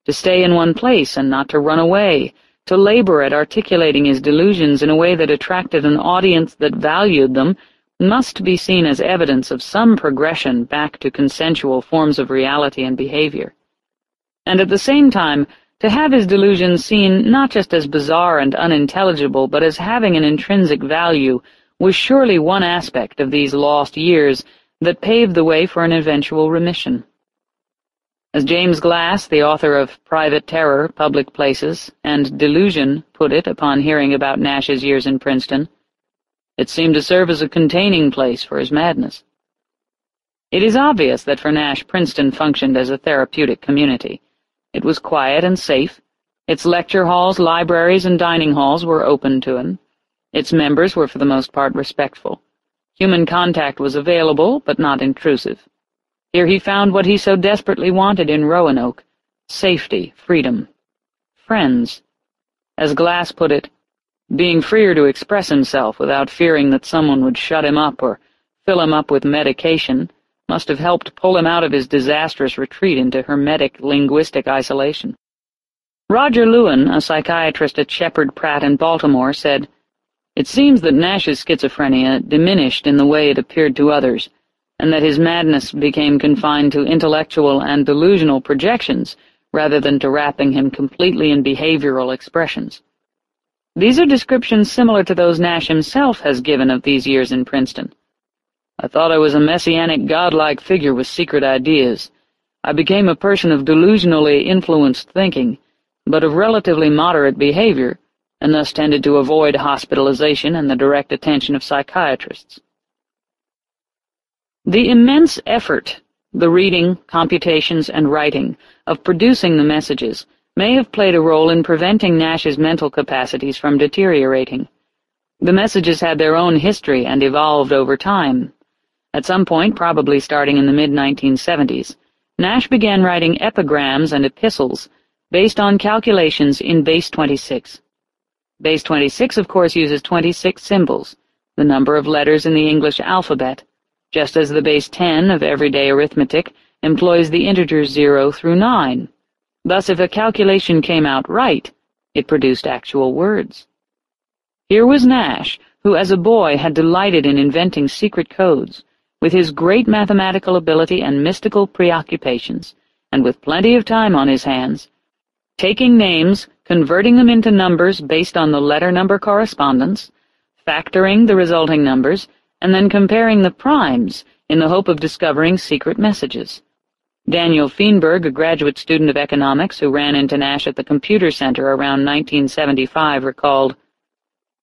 To stay in one place and not to run away, to labor at articulating his delusions in a way that attracted an audience that valued them, must be seen as evidence of some progression back to consensual forms of reality and behavior and at the same time to have his delusions seen not just as bizarre and unintelligible, but as having an intrinsic value, was surely one aspect of these lost years that paved the way for an eventual remission. As James Glass, the author of Private Terror, Public Places, and Delusion, put it upon hearing about Nash's years in Princeton, It seemed to serve as a containing place for his madness. It is obvious that for Nash, Princeton functioned as a therapeutic community. It was quiet and safe. Its lecture halls, libraries, and dining halls were open to him. Its members were for the most part respectful. Human contact was available, but not intrusive. Here he found what he so desperately wanted in Roanoke, safety, freedom, friends. As Glass put it, being freer to express himself without fearing that someone would shut him up or fill him up with medication must have helped pull him out of his disastrous retreat into hermetic linguistic isolation. Roger Lewin, a psychiatrist at Sheppard Pratt in Baltimore, said, It seems that Nash's schizophrenia diminished in the way it appeared to others, and that his madness became confined to intellectual and delusional projections rather than to wrapping him completely in behavioral expressions. These are descriptions similar to those Nash himself has given of these years in Princeton. I thought I was a messianic godlike figure with secret ideas. I became a person of delusionally influenced thinking, but of relatively moderate behavior, and thus tended to avoid hospitalization and the direct attention of psychiatrists. The immense effort, the reading, computations, and writing, of producing the messages may have played a role in preventing Nash's mental capacities from deteriorating. The messages had their own history and evolved over time. At some point, probably starting in the mid-1970s, Nash began writing epigrams and epistles based on calculations in Base 26. Base 26, of course, uses 26 symbols, the number of letters in the English alphabet, just as the base 10 of everyday arithmetic employs the integers 0 through 9. Thus, if a calculation came out right, it produced actual words. Here was Nash, who as a boy had delighted in inventing secret codes, with his great mathematical ability and mystical preoccupations, and with plenty of time on his hands, taking names, converting them into numbers based on the letter-number correspondence, factoring the resulting numbers, and then comparing the primes in the hope of discovering secret messages. Daniel Feenberg, a graduate student of economics who ran into Nash at the computer center around 1975, recalled,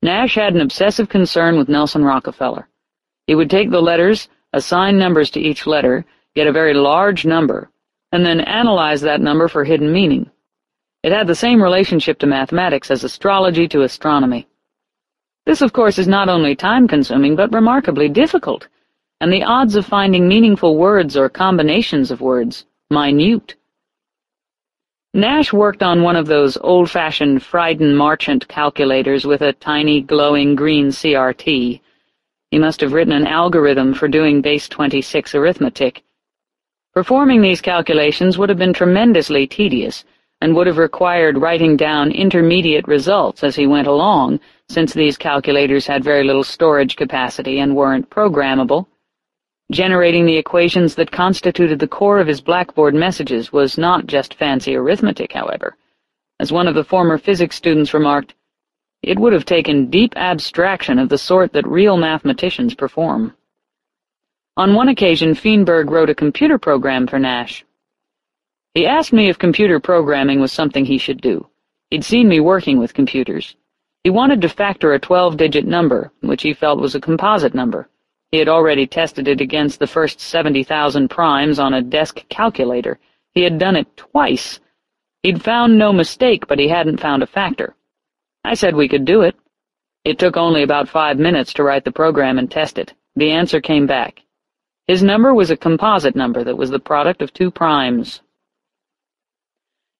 Nash had an obsessive concern with Nelson Rockefeller. He would take the letters, assign numbers to each letter, get a very large number, and then analyze that number for hidden meaning. It had the same relationship to mathematics as astrology to astronomy. This, of course, is not only time-consuming, but remarkably difficult, and the odds of finding meaningful words or combinations of words minute. Nash worked on one of those old-fashioned Friden Marchant calculators with a tiny, glowing green CRT. He must have written an algorithm for doing base 26 arithmetic. Performing these calculations would have been tremendously tedious, and would have required writing down intermediate results as he went along, since these calculators had very little storage capacity and weren't programmable. Generating the equations that constituted the core of his blackboard messages was not just fancy arithmetic, however. As one of the former physics students remarked, it would have taken deep abstraction of the sort that real mathematicians perform. On one occasion, Feenberg wrote a computer program for Nash. He asked me if computer programming was something he should do. He'd seen me working with computers. He wanted to factor a 12-digit number, which he felt was a composite number. He had already tested it against the first 70,000 primes on a desk calculator. He had done it twice. He'd found no mistake, but he hadn't found a factor. I said we could do it. It took only about five minutes to write the program and test it. The answer came back. His number was a composite number that was the product of two primes.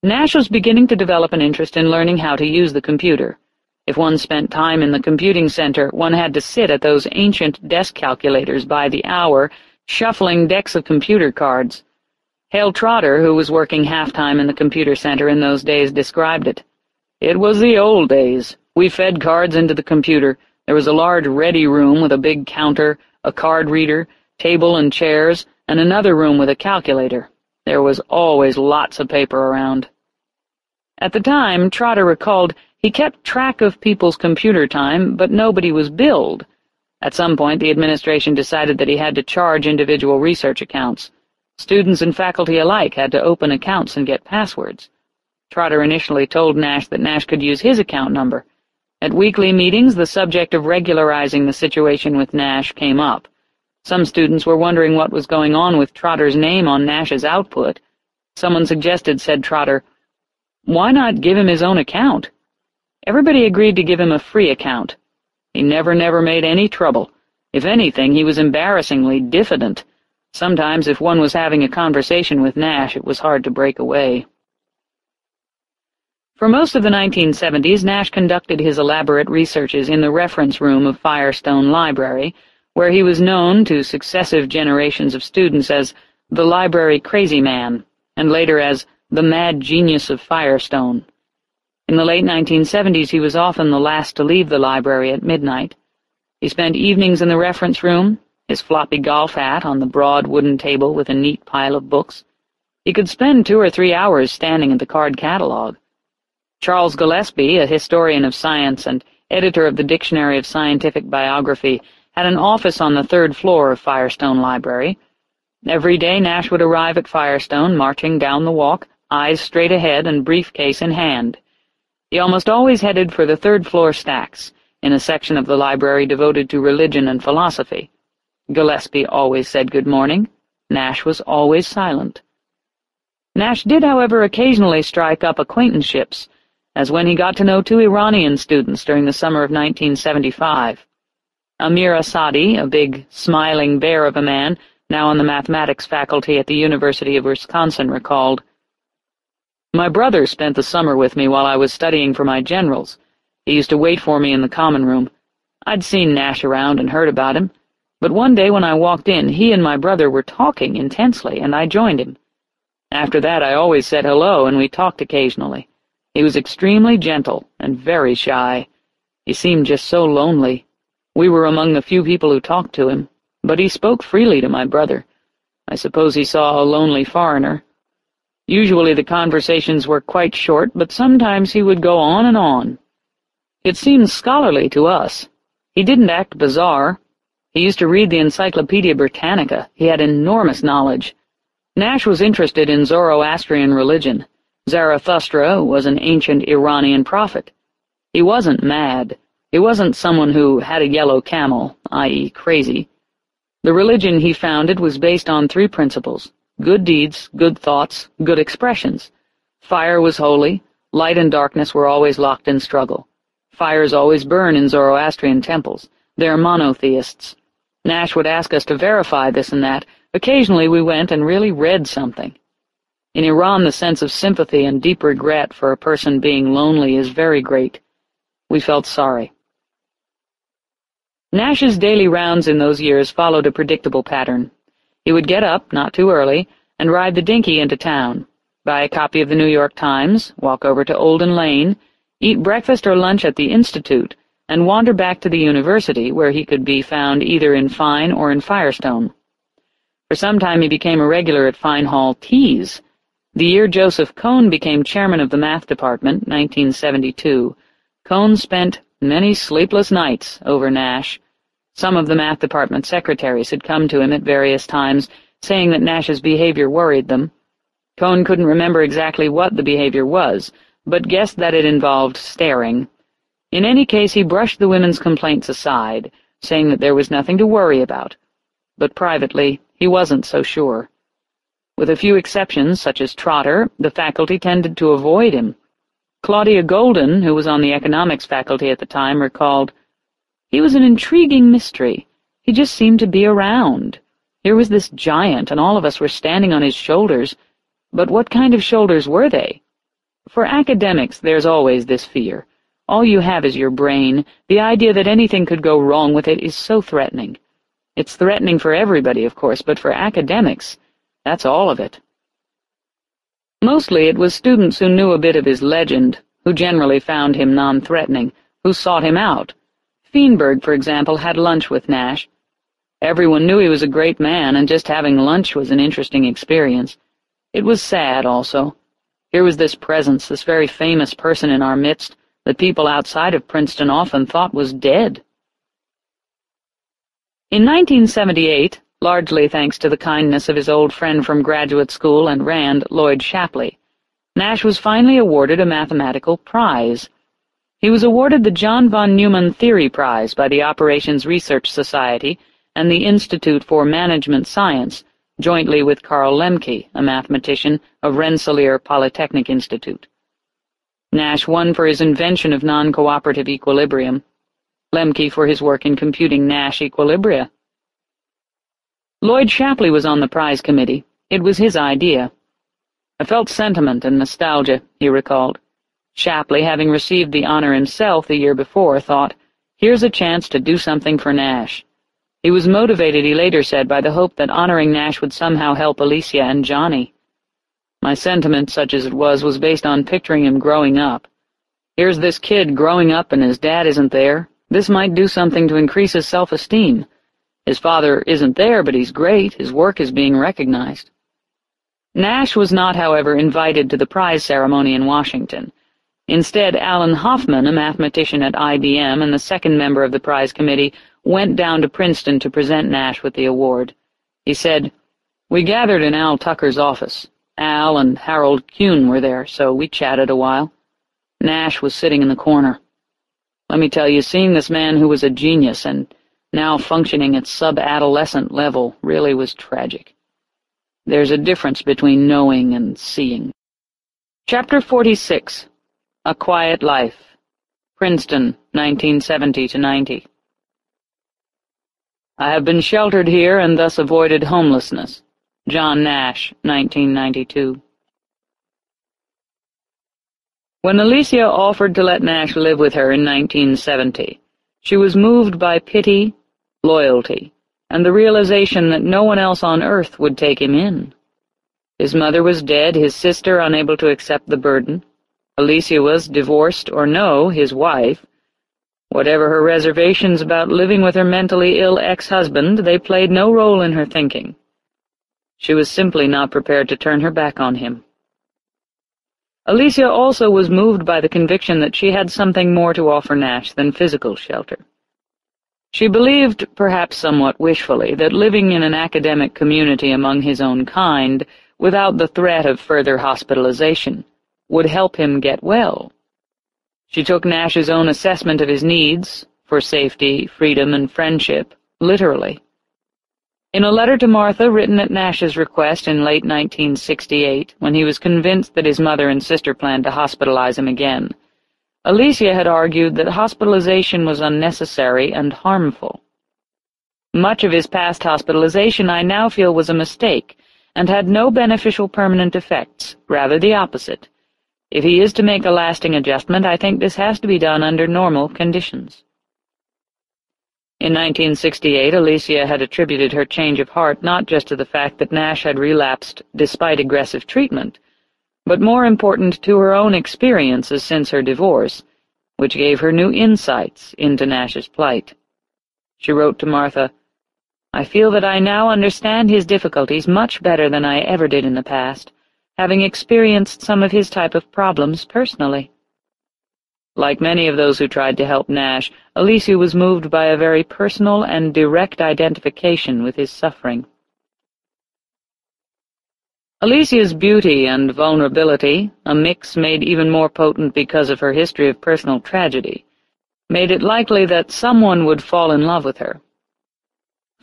Nash was beginning to develop an interest in learning how to use the computer. If one spent time in the computing center, one had to sit at those ancient desk calculators by the hour, shuffling decks of computer cards. Hale Trotter, who was working half-time in the computer center in those days, described it. It was the old days. We fed cards into the computer. There was a large ready room with a big counter, a card reader, table and chairs, and another room with a calculator. There was always lots of paper around. At the time, Trotter recalled he kept track of people's computer time, but nobody was billed. At some point, the administration decided that he had to charge individual research accounts. Students and faculty alike had to open accounts and get passwords. Trotter initially told Nash that Nash could use his account number, At weekly meetings, the subject of regularizing the situation with Nash came up. Some students were wondering what was going on with Trotter's name on Nash's output. Someone suggested, said Trotter, why not give him his own account? Everybody agreed to give him a free account. He never, never made any trouble. If anything, he was embarrassingly diffident. Sometimes, if one was having a conversation with Nash, it was hard to break away. For most of the 1970s, Nash conducted his elaborate researches in the reference room of Firestone Library, where he was known to successive generations of students as the library crazy man, and later as the mad genius of Firestone. In the late 1970s, he was often the last to leave the library at midnight. He spent evenings in the reference room, his floppy golf hat on the broad wooden table with a neat pile of books. He could spend two or three hours standing at the card catalog. Charles Gillispie, a historian of science and editor of the Dictionary of Scientific Biography, had an office on the third floor of Firestone Library. Every day Nash would arrive at Firestone, marching down the walk, eyes straight ahead and briefcase in hand. He almost always headed for the third-floor stacks, in a section of the library devoted to religion and philosophy. Gillispie always said good morning. Nash was always silent. Nash did, however, occasionally strike up acquaintanceships, as when he got to know two Iranian students during the summer of 1975. Amir Assadi, a big, smiling bear of a man, now on the mathematics faculty at the University of Wisconsin, recalled, My brother spent the summer with me while I was studying for my generals. He used to wait for me in the common room. I'd seen Nash around and heard about him, but one day when I walked in, he and my brother were talking intensely, and I joined him. After that I always said hello, and we talked occasionally. He was extremely gentle and very shy. He seemed just so lonely. We were among the few people who talked to him, but he spoke freely to my brother. I suppose he saw a lonely foreigner. Usually the conversations were quite short, but sometimes he would go on and on. It seemed scholarly to us. He didn't act bizarre. He used to read the Encyclopedia Britannica. He had enormous knowledge. Nash was interested in Zoroastrian religion. Zarathustra was an ancient Iranian prophet. He wasn't mad. He wasn't someone who had a yellow camel, i.e. crazy. The religion he founded was based on three principles, good deeds, good thoughts, good expressions. Fire was holy, light and darkness were always locked in struggle. Fires always burn in Zoroastrian temples. They're monotheists. Nash would ask us to verify this and that. Occasionally we went and really read something. In Iran the sense of sympathy and deep regret for a person being lonely is very great. We felt sorry. Nash's daily rounds in those years followed a predictable pattern. He would get up, not too early, and ride the dinky into town, buy a copy of the New York Times, walk over to Olden Lane, eat breakfast or lunch at the Institute, and wander back to the university, where he could be found either in Fine or in Firestone. For some time he became a regular at Fine Hall Teas. The year Joseph Kohn became chairman of the math department, 1972, Kohn spent many sleepless nights over Nash. Some of the math department secretaries had come to him at various times, saying that Nash's behavior worried them. Kohn couldn't remember exactly what the behavior was, but guessed that it involved staring. In any case, he brushed the women's complaints aside, saying that there was nothing to worry about. But privately, he wasn't so sure. With a few exceptions, such as Trotter, the faculty tended to avoid him. Claudia Goldin, who was on the economics faculty at the time, recalled, he was an intriguing mystery. He just seemed to be around. Here was this giant, and all of us were standing on his shoulders. But what kind of shoulders were they? For academics, there's always this fear. All you have is your brain. The idea that anything could go wrong with it is so threatening. It's threatening for everybody, of course, but for academics, that's all of it. Mostly it was students who knew a bit of his legend, who generally found him non-threatening, who sought him out, Feenberg, for example, had lunch with Nash. Everyone knew he was a great man, and just having lunch was an interesting experience. It was sad, also. Here was this presence, this very famous person in our midst, that people outside of Princeton often thought was dead. In 1978, largely thanks to the kindness of his old friend from graduate school and Rand, Lloyd Shapley, Nash was finally awarded a mathematical prize. He was awarded the John von Neumann Theory Prize by the Operations Research Society and the Institute for Management Science, jointly with Carl Lemke, a mathematician of Rensselaer Polytechnic Institute. Nash won for his invention of non-cooperative equilibrium, Lemke for his work in computing Nash equilibria. Lloyd Shapley was on the prize committee. It was his idea. I felt sentiment and nostalgia, he recalled. Shapley, having received the honor himself the year before, thought, here's a chance to do something for Nash. He was motivated, he later said, by the hope that honoring Nash would somehow help Alicia and Johnny. My sentiment, such as it was, was based on picturing him growing up. Here's this kid growing up and his dad isn't there. This might do something to increase his self-esteem. His father isn't there, but he's great. His work is being recognized. Nash was not, however, invited to the prize ceremony in Washington. Instead, Alan Hoffman, a mathematician at IBM and the second member of the prize committee, went down to Princeton to present Nash with the award. He said, We gathered in Al Tucker's office. Al and Harold Kuhn were there, so we chatted a while. Nash was sitting in the corner. Let me tell you, seeing this man who was a genius and now functioning at sub-adolescent level, really was tragic. There's a difference between knowing and seeing. Chapter 46 A Quiet Life Princeton, 1970-90 I have been sheltered here and thus avoided homelessness. John Nash, 1992 When Alicia offered to let Nash live with her in 1970, she was moved by pity, loyalty, and the realization that no one else on earth would take him in. His mother was dead, his sister unable to accept the burden. Alicia was, divorced or no, his wife. Whatever her reservations about living with her mentally ill ex-husband, they played no role in her thinking. She was simply not prepared to turn her back on him. Alicia also was moved by the conviction that she had something more to offer Nash than physical shelter. She believed, perhaps somewhat wishfully, that living in an academic community among his own kind, without the threat of further hospitalization, would help him get well. She took Nash's own assessment of his needs, for safety, freedom, and friendship, literally. In a letter to Martha written at Nash's request in late 1968, when he was convinced that his mother and sister planned to hospitalize him again, Alicia had argued that hospitalization was unnecessary and harmful. Much of his past hospitalization I now feel was a mistake, and had no beneficial permanent effects, rather the opposite. If he is to make a lasting adjustment, I think this has to be done under normal conditions. In 1968, Alicia had attributed her change of heart not just to the fact that Nash had relapsed despite aggressive treatment, but more important to her own experiences since her divorce, which gave her new insights into Nash's plight. She wrote to Martha, I feel that I now understand his difficulties much better than I ever did in the past, having experienced some of his type of problems personally. Like many of those who tried to help Nash, Alicia was moved by a very personal and direct identification with his suffering. Alicia's beauty and vulnerability, a mix made even more potent because of her history of personal tragedy, made it likely that someone would fall in love with her.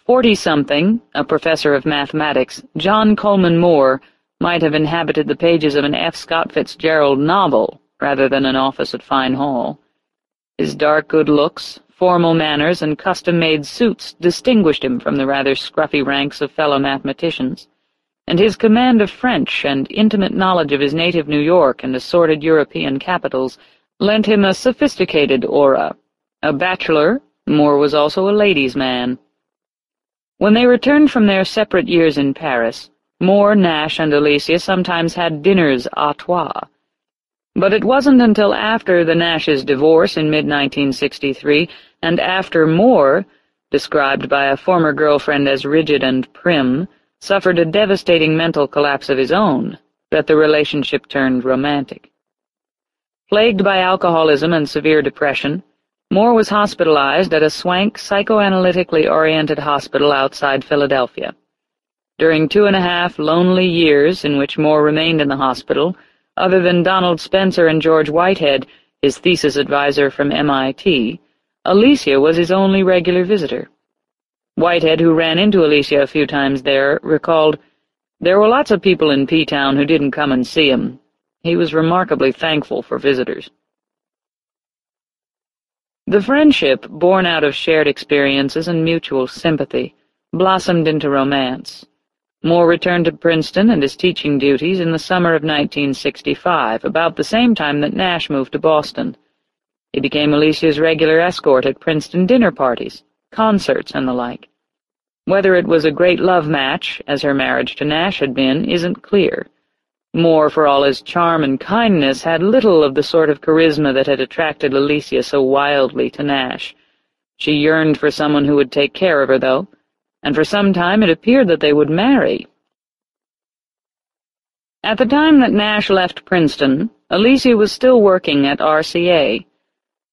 Forty-something, a professor of mathematics, John Coleman Moore, might have inhabited the pages of an F. Scott Fitzgerald novel rather than an office at Fine Hall. His dark good looks, formal manners, and custom-made suits distinguished him from the rather scruffy ranks of fellow mathematicians, and his command of French and intimate knowledge of his native New York and assorted European capitals lent him a sophisticated aura. A bachelor, Moore was also a ladies' man. When they returned from their separate years in Paris, Moore, Nash, and Alicia sometimes had dinners à trois, but it wasn't until after the Nash's divorce in mid-1963, and after Moore, described by a former girlfriend as rigid and prim, suffered a devastating mental collapse of his own, that the relationship turned romantic. Plagued by alcoholism and severe depression, Moore was hospitalized at a swank, psychoanalytically oriented hospital outside Philadelphia. During two and a half lonely years in which Moore remained in the hospital, other than Donald Spencer and George Whitehead, his thesis advisor from MIT, Alicia was his only regular visitor. Whitehead, who ran into Alicia a few times there, recalled, There were lots of people in P-Town who didn't come and see him. He was remarkably thankful for visitors. The friendship, born out of shared experiences and mutual sympathy, blossomed into romance. Moore returned to Princeton and his teaching duties in the summer of 1965, about the same time that Nash moved to Boston. He became Alicia's regular escort at Princeton dinner parties, concerts, and the like. Whether it was a great love match, as her marriage to Nash had been, isn't clear. Moore, for all his charm and kindness, had little of the sort of charisma that had attracted Alicia so wildly to Nash. She yearned for someone who would take care of her, though, and for some time it appeared that they would marry. At the time that Nash left Princeton, Alicia was still working at RCA.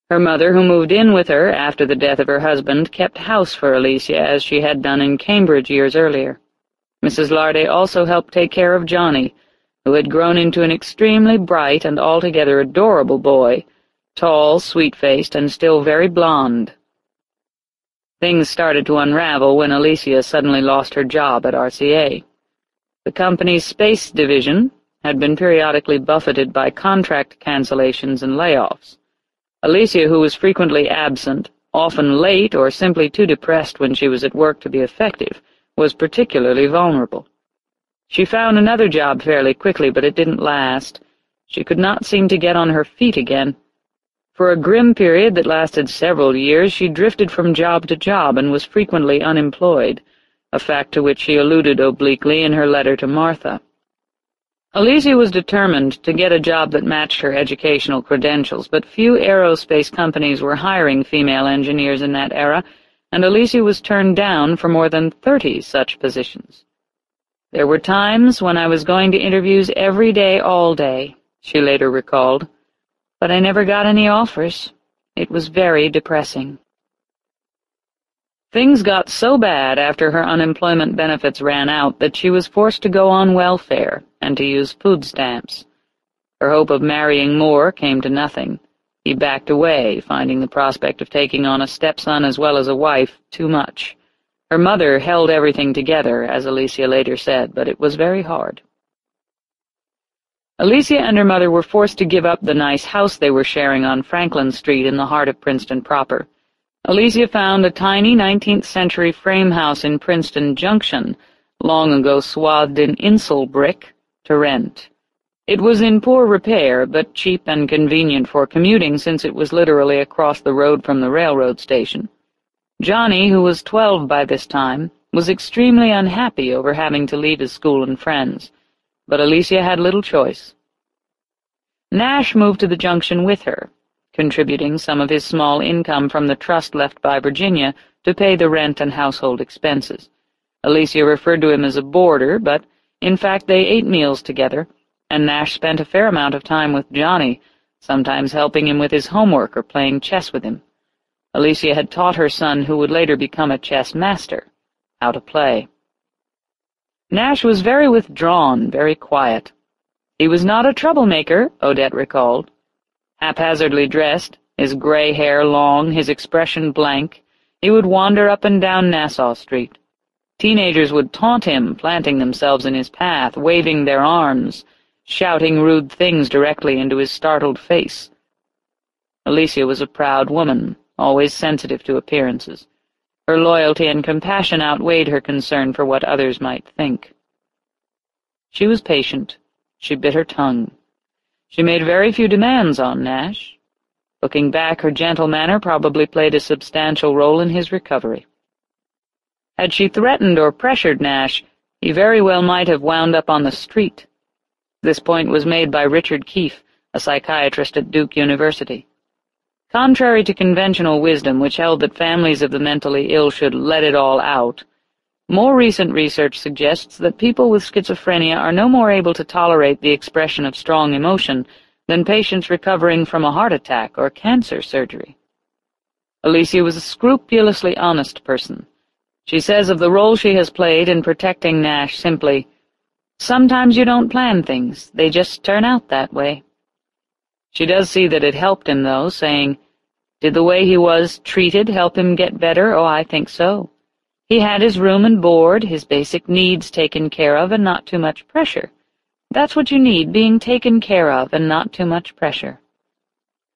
Her mother, who moved in with her after the death of her husband, kept house for Alicia as she had done in Cambridge years earlier. Mrs. Lardé also helped take care of Johnny, who had grown into an extremely bright and altogether adorable boy, tall, sweet-faced, and still very blond. Things started to unravel when Alicia suddenly lost her job at RCA. The company's space division had been periodically buffeted by contract cancellations and layoffs. Alicia, who was frequently absent, often late or simply too depressed when she was at work to be effective, was particularly vulnerable. She found another job fairly quickly, but it didn't last. She could not seem to get on her feet again. For a grim period that lasted several years, she drifted from job to job and was frequently unemployed, a fact to which she alluded obliquely in her letter to Martha. Alicia was determined to get a job that matched her educational credentials, but few aerospace companies were hiring female engineers in that era, and Alicia was turned down for more than thirty such positions. There were times when I was going to interviews every day all day, she later recalled but I never got any offers. It was very depressing. Things got so bad after her unemployment benefits ran out that she was forced to go on welfare and to use food stamps. Her hope of marrying Moore came to nothing. He backed away, finding the prospect of taking on a stepson as well as a wife too much. Her mother held everything together, as Alicia later said, but it was very hard. Alicia and her mother were forced to give up the nice house they were sharing on Franklin Street in the heart of Princeton proper. Alicia found a tiny 19th-century frame house in Princeton Junction, long ago swathed in insul brick, to rent. It was in poor repair, but cheap and convenient for commuting since it was literally across the road from the railroad station. Johnny, who was twelve by this time, was extremely unhappy over having to leave his school and friends but Alicia had little choice. Nash moved to the junction with her, contributing some of his small income from the trust left by Virginia to pay the rent and household expenses. Alicia referred to him as a boarder, but in fact they ate meals together, and Nash spent a fair amount of time with Johnny, sometimes helping him with his homework or playing chess with him. Alicia had taught her son, who would later become a chess master, how to play. Nash was very withdrawn, very quiet. He was not a troublemaker, Odette recalled. Haphazardly dressed, his gray hair long, his expression blank, he would wander up and down Nassau Street. Teenagers would taunt him, planting themselves in his path, waving their arms, shouting rude things directly into his startled face. Alicia was a proud woman, always sensitive to appearances. Her loyalty and compassion outweighed her concern for what others might think. She was patient. She bit her tongue. She made very few demands on Nash. Looking back, her gentle manner probably played a substantial role in his recovery. Had she threatened or pressured Nash, he very well might have wound up on the street. This point was made by Richard Keefe, a psychiatrist at Duke University. Contrary to conventional wisdom, which held that families of the mentally ill should let it all out, more recent research suggests that people with schizophrenia are no more able to tolerate the expression of strong emotion than patients recovering from a heart attack or cancer surgery. Alicia was a scrupulously honest person. She says of the role she has played in protecting Nash simply, Sometimes you don't plan things, they just turn out that way. She does see that it helped him, though, saying, Did the way he was treated help him get better? Oh, I think so. He had his room and board, his basic needs taken care of, and not too much pressure. That's what you need, being taken care of and not too much pressure.